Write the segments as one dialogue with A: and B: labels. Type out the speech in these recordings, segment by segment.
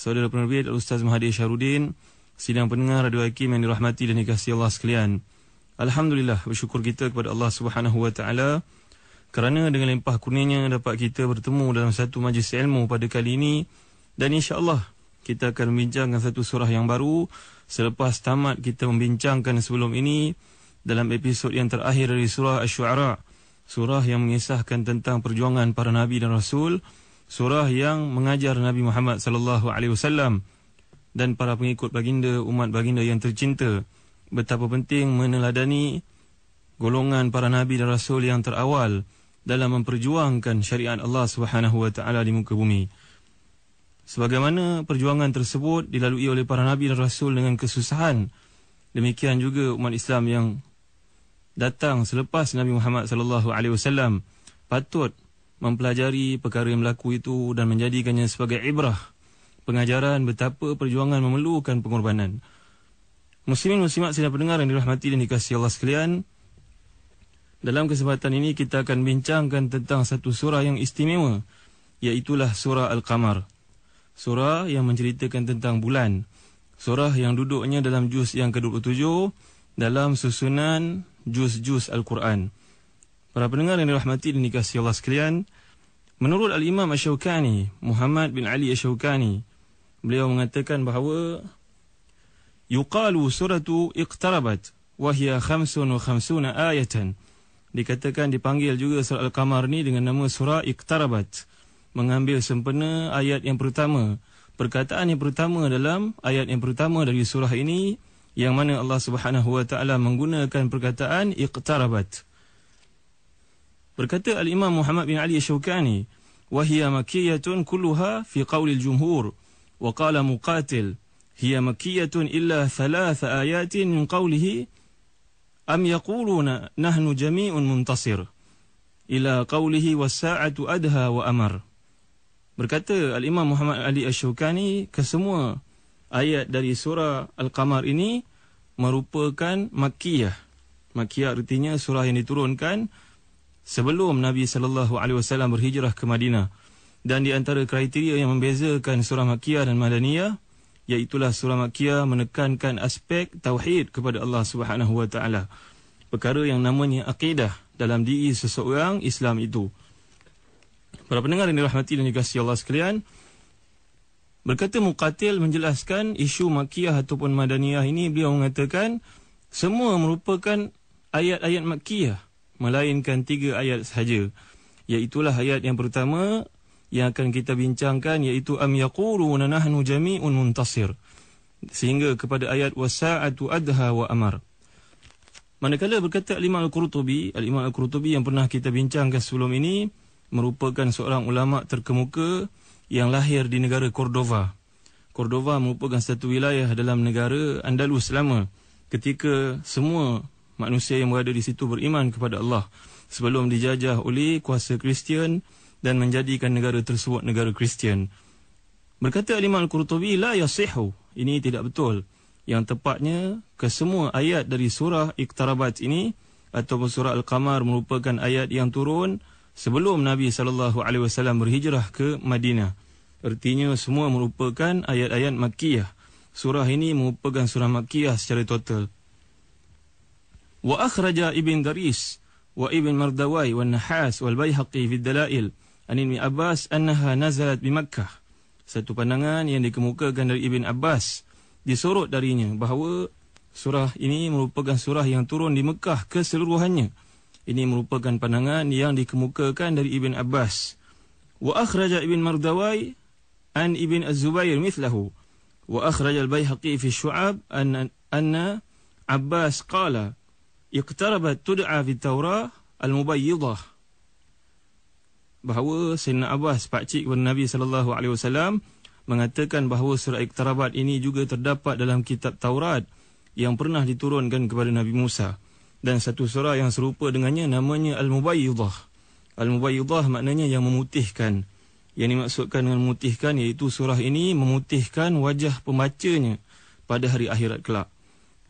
A: saudara penerbit Ustaz Mahathir Syarudin, sidang pendengar Radio Hakim yang dirahmati dan dikasihi Allah sekalian. Alhamdulillah bersyukur kita kepada Allah Subhanahu wa taala kerana dengan limpah kurnianya dapat kita bertemu dalam satu majlis ilmu pada kali ini. Dan insya-Allah kita akan membincangkan satu surah yang baru selepas tamat kita membincangkan sebelum ini dalam episod yang terakhir dari surah Asy-Syu'ara surah yang mengisahkan tentang perjuangan para nabi dan rasul surah yang mengajar Nabi Muhammad sallallahu alaihi wasallam dan para pengikut baginda umat baginda yang tercinta. Betapa penting meneladani golongan para nabi dan rasul yang terawal dalam memperjuangkan syariat Allah Subhanahu wa taala di muka bumi. Sebagaimana perjuangan tersebut dilalui oleh para nabi dan rasul dengan kesusahan demikian juga umat Islam yang datang selepas Nabi Muhammad sallallahu alaihi wasallam patut mempelajari perkara yang berlaku itu dan menjadikannya sebagai ibrah pengajaran betapa perjuangan memerlukan pengorbanan. Muslimin muslimat sedang pendengar yang dirahmati dan dikasihi Allah sekalian. Dalam kesempatan ini kita akan bincangkan tentang satu surah yang istimewa iaitu surah Al-Qamar. Surah yang menceritakan tentang bulan. Surah yang duduknya dalam juz yang ke-27 dalam susunan juz-juz Al-Quran. Para pendengar yang dirahmati dan dikasihi Allah sekalian, menurut Al-Imam Ash-Shawkani, Muhammad bin Ali Ash-Shawkani, beliau mengatakan bahawa yuqalu suratu iqtarabat wa hiya 55 ayatan. Dikatakan dipanggil juga surah Al-Qamar ni dengan nama surah iqtarabat, mengambil sempena ayat yang pertama. Perkataan yang pertama dalam ayat yang pertama dari surah ini yang mana Allah Subhanahu wa taala menggunakan perkataan iqtarabat. Berkata Al-Imam Muhammad bin Ali Syawkani, "Wahia makkiyatun kulluha fi qawli al-jumhur." Wa qala Muqatil, "Hiya makkiyatun illa thalath ayatin min qawlihi am yaquluna nahnu jami'un muntasir." Ila qawlihi was-sa'atu adha wa amar. Berkata Al-Imam Muhammad Ali Asy-Syawkani, kesemua ayat dari surah Al-Qamar ini merupakan makkiyah. Makkiyah artinya surah yang diturunkan sebelum Nabi sallallahu alaihi wasallam berhijrah ke Madinah. Dan di antara kriteria yang membezakan surah Makkiyah dan Madaniyah iaitu surah Makkiyah menekankan aspek tauhid kepada Allah Subhanahu wa taala. Perkara yang namanya akidah dalam diri seseorang Islam itu. Para pendengar yang dirahmati dan dikasihi Allah sekalian, berkata Muqatil menjelaskan isu Makkiyah ataupun Madaniyah ini beliau mengatakan semua merupakan ayat-ayat Makkiyah melainkan tiga ayat sahaja. Iaitulah ayat yang pertama yang akan kita bincangkan iaitu am yaquluna nahnu jami'un muntasir. Sehingga kepada ayat wasa'atu adha wa amar. Manakala berkata Al-Imam Al-Qurtubi, Al-Imam Al-Qurtubi yang pernah kita bincangkan sebelum ini merupakan seorang ulama terkemuka yang lahir di negara Cordova. Cordova merupakan satu wilayah dalam negara Andalus lama ketika semua manusia yang berada di situ beriman kepada Allah sebelum dijajah oleh kuasa Kristian dan menjadikan negara tersebut negara Kristian. Berkata Imam Al-Qurtubi, La yasihu. Ini tidak betul. Yang tepatnya, kesemua ayat dari surah Iqtarabat ini, atau surah Al-Qamar merupakan ayat yang turun sebelum Nabi SAW berhijrah ke Madinah. Artinya, semua merupakan ayat-ayat Makkiyah. Surah ini merupakan surah Makkiyah secara total. وأخرج ابن دريس وابن مردواي والنحاس والبيهقي في الدلائل عن ابن Abbas أنها نزلت بمكة satu pandangan yang dikemukakan dari Ibn Abbas disorot darinya bahawa surah ini merupakan surah yang turun di Mekah keseluruhannya ini merupakan pandangan yang dikemukakan dari Ibn Abbas wa akhraja Ibn Mardawai an Ibn Az-Zubair mithlahu wa akhraja Al-Baihaqi fi Syu'ab an anna Abbas qala iqtarabat tud'a fi Taurah al-mubayyidah bahawa Sayyidina Abbas pak cik kepada Nabi sallallahu alaihi wasallam mengatakan bahawa surah iqtarabat ini juga terdapat dalam kitab Taurat yang pernah diturunkan kepada Nabi Musa. Dan satu surah yang serupa dengannya namanya al-mubayyidah al-mubayyidah maknanya yang memutihkan. Yang dimaksudkan dengan memutihkan iaitu surah ini memutihkan wajah pembacanya pada hari akhirat kelak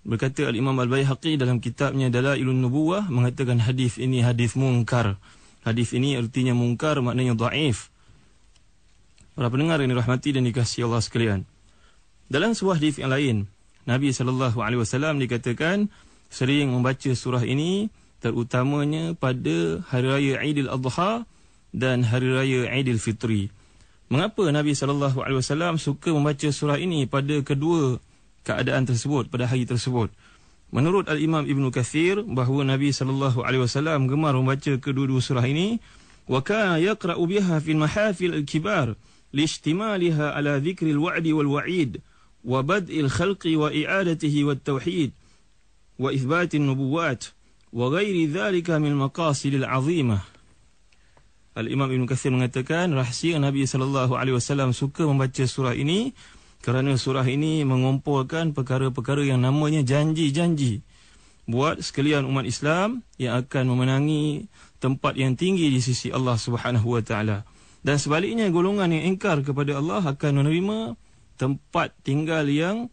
A: Berkata Al-Imam Al-Bayhaqi dalam kitabnya Dalailun Nubuwah mengatakan hadis ini hadis mungkar. Hadis ini artinya mungkar maknanya dhaif. Para pendengar yang dirahmati dan dikasihi Allah sekalian. Dalam sebuah hadis yang lain, Nabi sallallahu alaihi wasallam dikatakan sering membaca surah ini terutamanya pada hari raya Aidil Adha dan hari raya Aidil Fitri. Mengapa Nabi sallallahu alaihi wasallam suka membaca surah ini pada kedua keadaan tersebut pada hari tersebut. Menurut Al-Imam Ibn Kathir bahawa Nabi sallallahu alaihi wasallam gemar membaca kedua-dua surah ini wa kana yaqra'u biha fi mahafil al-kibar li ihtimaliha ala dhikril wa'di wal wa'id wa bad'il khalqi wa i'adatihi wat tauhid wa ithbati an-nubuwat wa ghairi dhalika min maqasid al-'azimah Al-Imam Ibn Kathir mengatakan rahsia Nabi sallallahu alaihi wasallam suka membaca surah ini kerana surah ini mengumpulkan perkara-perkara yang namanya janji-janji. Buat sekalian umat Islam yang akan memenangi tempat yang tinggi di sisi Allah Subhanahu wa taala. Dan sebaliknya golongan yang ingkar kepada Allah akan menerima tempat tinggal yang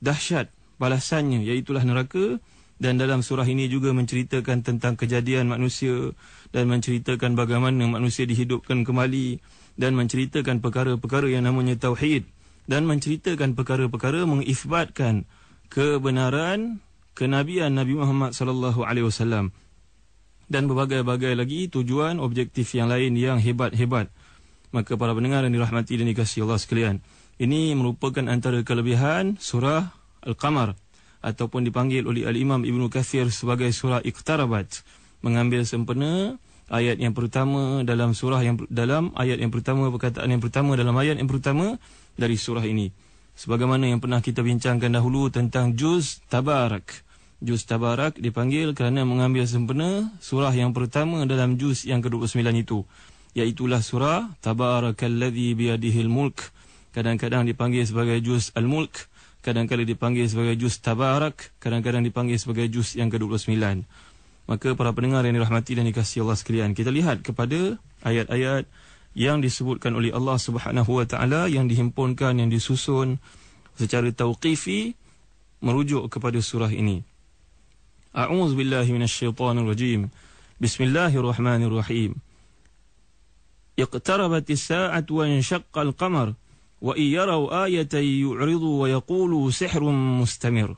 A: dahsyat balasannya iaitulah neraka. Dan dalam surah ini juga menceritakan tentang kejadian manusia dan menceritakan bagaimana manusia dihidupkan kembali dan menceritakan perkara-perkara yang namanya tauhid dan menceritakan perkara-perkara mengisbatkan kebenaran kenabian Nabi Muhammad sallallahu alaihi wasallam dan berbagai-bagai lagi tujuan objektif yang lain yang hebat-hebat. Maka para pendengar yang dirahmati dan dikasihi Allah sekalian, ini merupakan antara kelebihan surah Al-Qamar ataupun dipanggil oleh Al-Imam Ibn Kathir sebagai surah Iqtarabat. Mengambil sempena ayat yang pertama dalam surah yang dalam ayat yang pertama perkataan yang pertama dalam ayat yang pertama dari surah ini. Sebagaimana yang pernah kita bincangkan dahulu tentang juz tabarak. Juz Tabarak dipanggil kerana mengambil sempena surah yang pertama dalam juz yang ke-29 itu. Iaitulah surah Tabarakalladzi biyadihil mulk. Kadang-kadang dipanggil sebagai juz Al-Mulk. Kadang-kadang dipanggil sebagai juz Tabarak. Kadang-kadang dipanggil sebagai juz yang ke-29. Maka para pendengar yang dirahmati dan dikasihi Allah sekalian, kita lihat kepada ayat-ayat yang disebutkan oleh Allah Subhanahu Wa Taala yang dihimpunkan yang disusun secara tauqifi merujuk kepada surah ini. A'udzu billahi minasyaitonir rajim. Bismillahirrahmanirrahim. Iqtarabatis sa'atu wa inshaqqa qamar wa iyaraw ayatan yu'ridu wa yaqulu sihrun mustamir.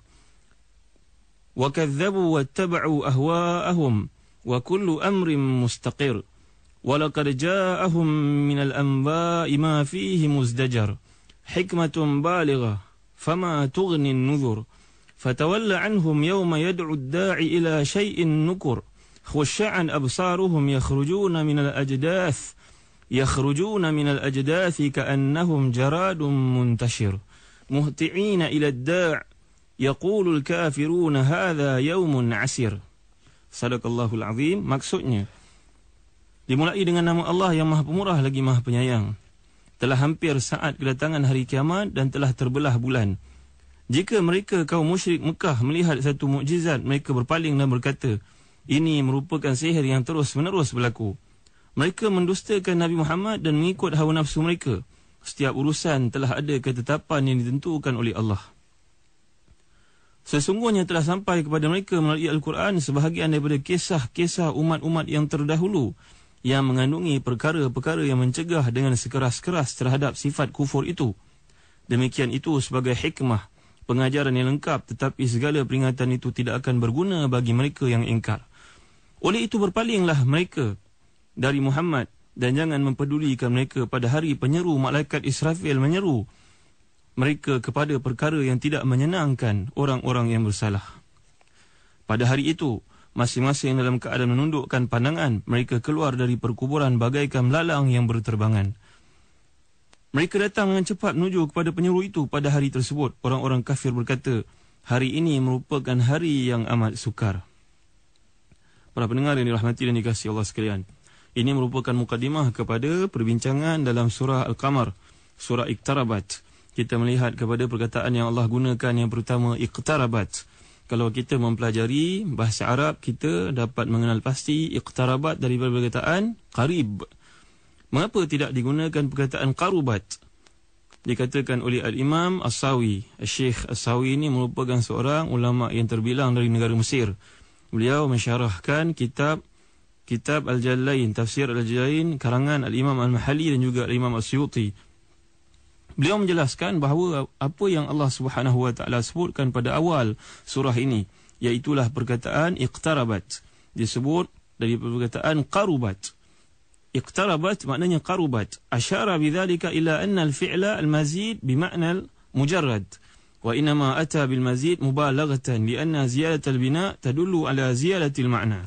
A: وكذبوا واتبعوا أهواءهم وكل أمر مستقر. ولقد جاءهم من الأنباء ما فيه مزدجر. حكمة بالغة فما تغني النذر. فتول عنهم يوم يدعو الداعي إلى شيء نكر. خشعا أبصارهم يخرجون من الأجداث يخرجون من الأجداث كأنهم جراد منتشر. مهتعين إلى الداع Yaqulul kafiruna hadha yawmun asir Sadakallahul azim. Maksudnya Dimulai dengan nama Allah yang maha pemurah lagi maha penyayang. Telah hampir saat kedatangan hari kiamat dan telah terbelah bulan. Jika mereka kaum musyrik Mekah melihat satu mukjizat Mereka berpaling dan berkata Ini merupakan sihir yang terus menerus berlaku. Mereka mendustakan Nabi Muhammad dan mengikut hawa nafsu mereka. Setiap urusan telah ada ketetapan yang ditentukan oleh Allah. Sesungguhnya telah sampai kepada mereka melalui Al-Quran sebahagian daripada kisah-kisah umat-umat yang terdahulu yang mengandungi perkara-perkara yang mencegah dengan sekeras-keras terhadap sifat kufur itu. Demikian itu sebagai hikmah pengajaran yang lengkap tetapi segala peringatan itu tidak akan berguna bagi mereka yang ingkar. Oleh itu berpalinglah mereka dari Muhammad dan jangan mempedulikan mereka pada hari penyeru malaikat Israfil menyeru mereka kepada perkara yang tidak menyenangkan orang-orang yang bersalah. Pada hari itu, masing-masing dalam keadaan menundukkan pandangan, mereka keluar dari perkuburan bagaikan melalang yang berterbangan. Mereka datang dengan cepat menuju kepada penyeru itu pada hari tersebut. Orang-orang kafir berkata, hari ini merupakan hari yang amat sukar. Para pendengar yang dirahmati dan dikasihi Allah sekalian. Ini merupakan mukadimah kepada perbincangan dalam surah Al-Qamar, surah Iqtarabat. Kita melihat kepada perkataan yang Allah gunakan yang pertama Iqtarabat. Kalau kita mempelajari bahasa Arab, kita dapat mengenal pasti Iqtarabat dari perkataan Qarib. Mengapa tidak digunakan perkataan karubat? Dikatakan oleh Al-Imam As-Sawi. Syekh As-Sawi ini merupakan seorang ulama yang terbilang dari negara Mesir. Beliau mensyarahkan kitab kitab Al-Jalain, tafsir Al-Jalain karangan Al-Imam Al-Mahali dan juga Al-Imam Al-Suyuti. Beliau menjelaskan bahawa apa yang Allah Subhanahu wa taala sebutkan pada awal surah ini iaitu perkataan iqtarabat. Disebut dari perkataan qarubat. Iqtarabat maknanya qarubat. Asyara bidzalika ila anna al-fi'la al-mazid bimakna al-mujarrad. Wa inma ata bil mazid mubalaghatan li anna ziyadat al-bina tadullu ala ziyadati al-ma'na.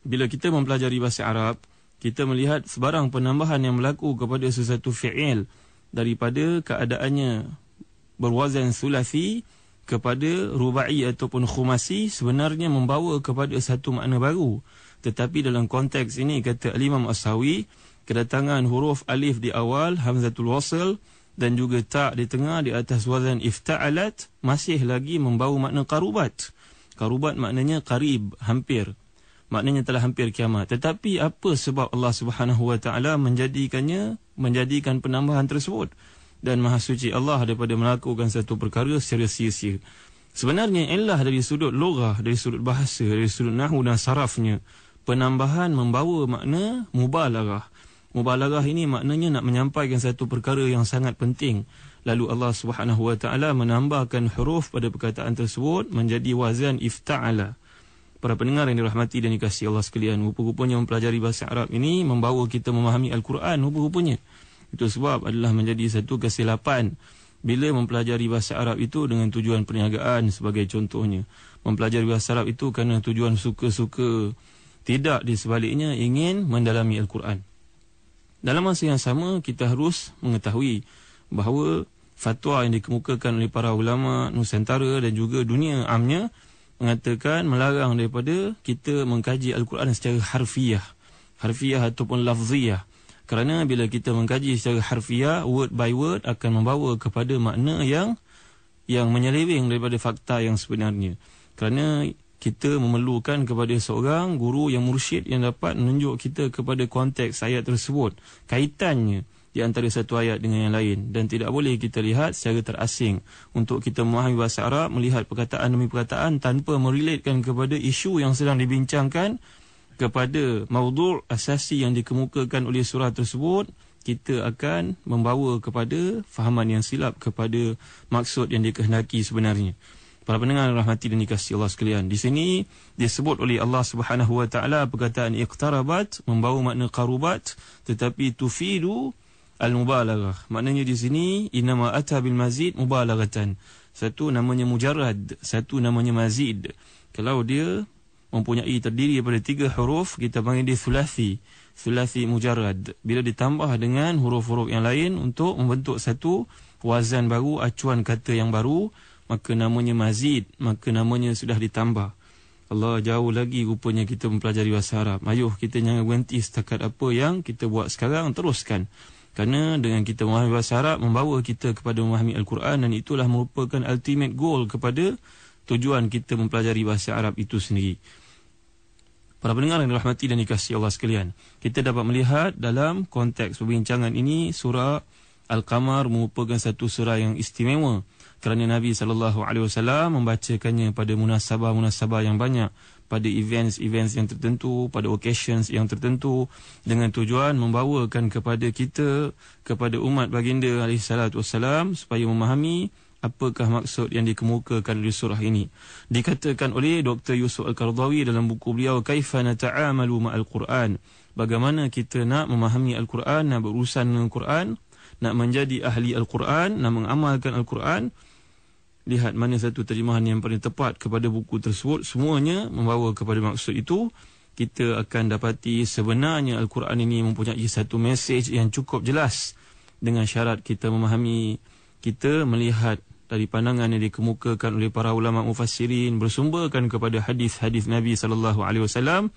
A: Bila kita mempelajari bahasa Arab, kita melihat sebarang penambahan yang berlaku kepada sesuatu fi'il daripada keadaannya berwazan sulasi kepada rubai ataupun khumasi sebenarnya membawa kepada satu makna baru. Tetapi dalam konteks ini kata Al-Imam As-Sawi, kedatangan huruf alif di awal, hamzatul wasl dan juga ta di tengah di atas wazan ifta'alat masih lagi membawa makna karubat. Karubat maknanya karib, hampir maknanya telah hampir kiamat. Tetapi apa sebab Allah Subhanahu Wa Taala menjadikannya menjadikan penambahan tersebut dan Maha Suci Allah daripada melakukan satu perkara secara sia-sia. Sebenarnya ilah dari sudut logah, dari sudut bahasa, dari sudut nahu dan sarafnya, penambahan membawa makna mubalaghah. Mubalaghah ini maknanya nak menyampaikan satu perkara yang sangat penting. Lalu Allah Subhanahu Wa Taala menambahkan huruf pada perkataan tersebut menjadi wazan ifta'ala para pendengar yang dirahmati dan dikasihi Allah sekalian, rupa-rupanya mempelajari bahasa Arab ini membawa kita memahami Al-Quran rupa-rupanya. Itu sebab adalah menjadi satu kesilapan bila mempelajari bahasa Arab itu dengan tujuan perniagaan sebagai contohnya. Mempelajari bahasa Arab itu kerana tujuan suka-suka tidak di sebaliknya ingin mendalami Al-Quran. Dalam masa yang sama, kita harus mengetahui bahawa fatwa yang dikemukakan oleh para ulama Nusantara dan juga dunia amnya mengatakan melarang daripada kita mengkaji Al-Quran secara harfiah. Harfiah ataupun lafziah. Kerana bila kita mengkaji secara harfiah, word by word akan membawa kepada makna yang yang menyeleweng daripada fakta yang sebenarnya. Kerana kita memerlukan kepada seorang guru yang mursyid yang dapat menunjuk kita kepada konteks ayat tersebut. Kaitannya di antara satu ayat dengan yang lain. Dan tidak boleh kita lihat secara terasing. Untuk kita memahami bahasa Arab melihat perkataan demi perkataan tanpa merelatekan kepada isu yang sedang dibincangkan kepada maudhu' asasi yang dikemukakan oleh surah tersebut kita akan membawa kepada fahaman yang silap kepada maksud yang dikehendaki sebenarnya. Para pendengar rahmati dan dikasihi Allah sekalian di sini disebut oleh Allah Subhanahu wa taala perkataan iqtarabat membawa makna qarubat tetapi tufidu al-mubalaghah. Maknanya di sini inama ata bil mazid mubalaghatan. Satu namanya mujarrad, satu namanya mazid. Kalau dia mempunyai terdiri daripada tiga huruf, kita panggil dia thulathi. Thulathi mujarrad. Bila ditambah dengan huruf-huruf yang lain untuk membentuk satu wazan baru, acuan kata yang baru, maka namanya mazid, maka namanya sudah ditambah. Allah jauh lagi rupanya kita mempelajari bahasa Arab. Ayuh kita jangan berhenti setakat apa yang kita buat sekarang, teruskan. Kerana dengan kita memahami bahasa Arab membawa kita kepada memahami Al-Quran dan itulah merupakan ultimate goal kepada tujuan kita mempelajari bahasa Arab itu sendiri. Para pendengar yang dirahmati dan dikasihi Allah sekalian, kita dapat melihat dalam konteks perbincangan ini surah Al-Qamar merupakan satu surah yang istimewa kerana Nabi sallallahu alaihi wasallam membacakannya pada munasabah-munasabah yang banyak pada events-events yang tertentu, pada occasions yang tertentu dengan tujuan membawakan kepada kita, kepada umat baginda wassalam supaya memahami apakah maksud yang dikemukakan di surah ini. Dikatakan oleh Dr. Yusuf Al-Qardawi dalam buku beliau Kaifa nata'amalu ma'al Quran. Bagaimana kita nak memahami Al-Quran, nak berurusan dengan Al-Quran, nak menjadi ahli Al-Quran, nak mengamalkan Al-Quran lihat mana satu terjemahan yang paling tepat kepada buku tersebut. Semuanya membawa kepada maksud itu kita akan dapati sebenarnya Al-Quran ini mempunyai satu mesej yang cukup jelas dengan syarat kita memahami kita melihat dari pandangan yang dikemukakan oleh para ulama mufassirin bersumberkan kepada hadis-hadis Nabi sallallahu alaihi wasallam.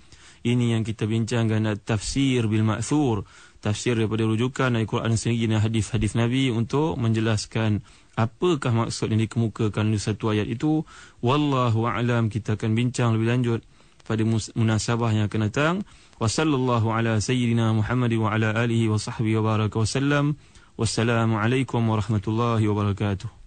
A: Ini yang kita bincangkan tafsir bil ma'thur. Tafsir daripada rujukan Al-Quran sendiri dan hadis-hadis Nabi untuk menjelaskan apakah maksud yang dikemukakan di satu ayat itu? Wallahu a'lam kita akan bincang lebih lanjut pada munasabah yang akan datang. Wa sallallahu ala sayyidina Muhammad wa ala alihi wa sahbihi wa baraka wa sallam. Wassalamu alaikum warahmatullahi wabarakatuh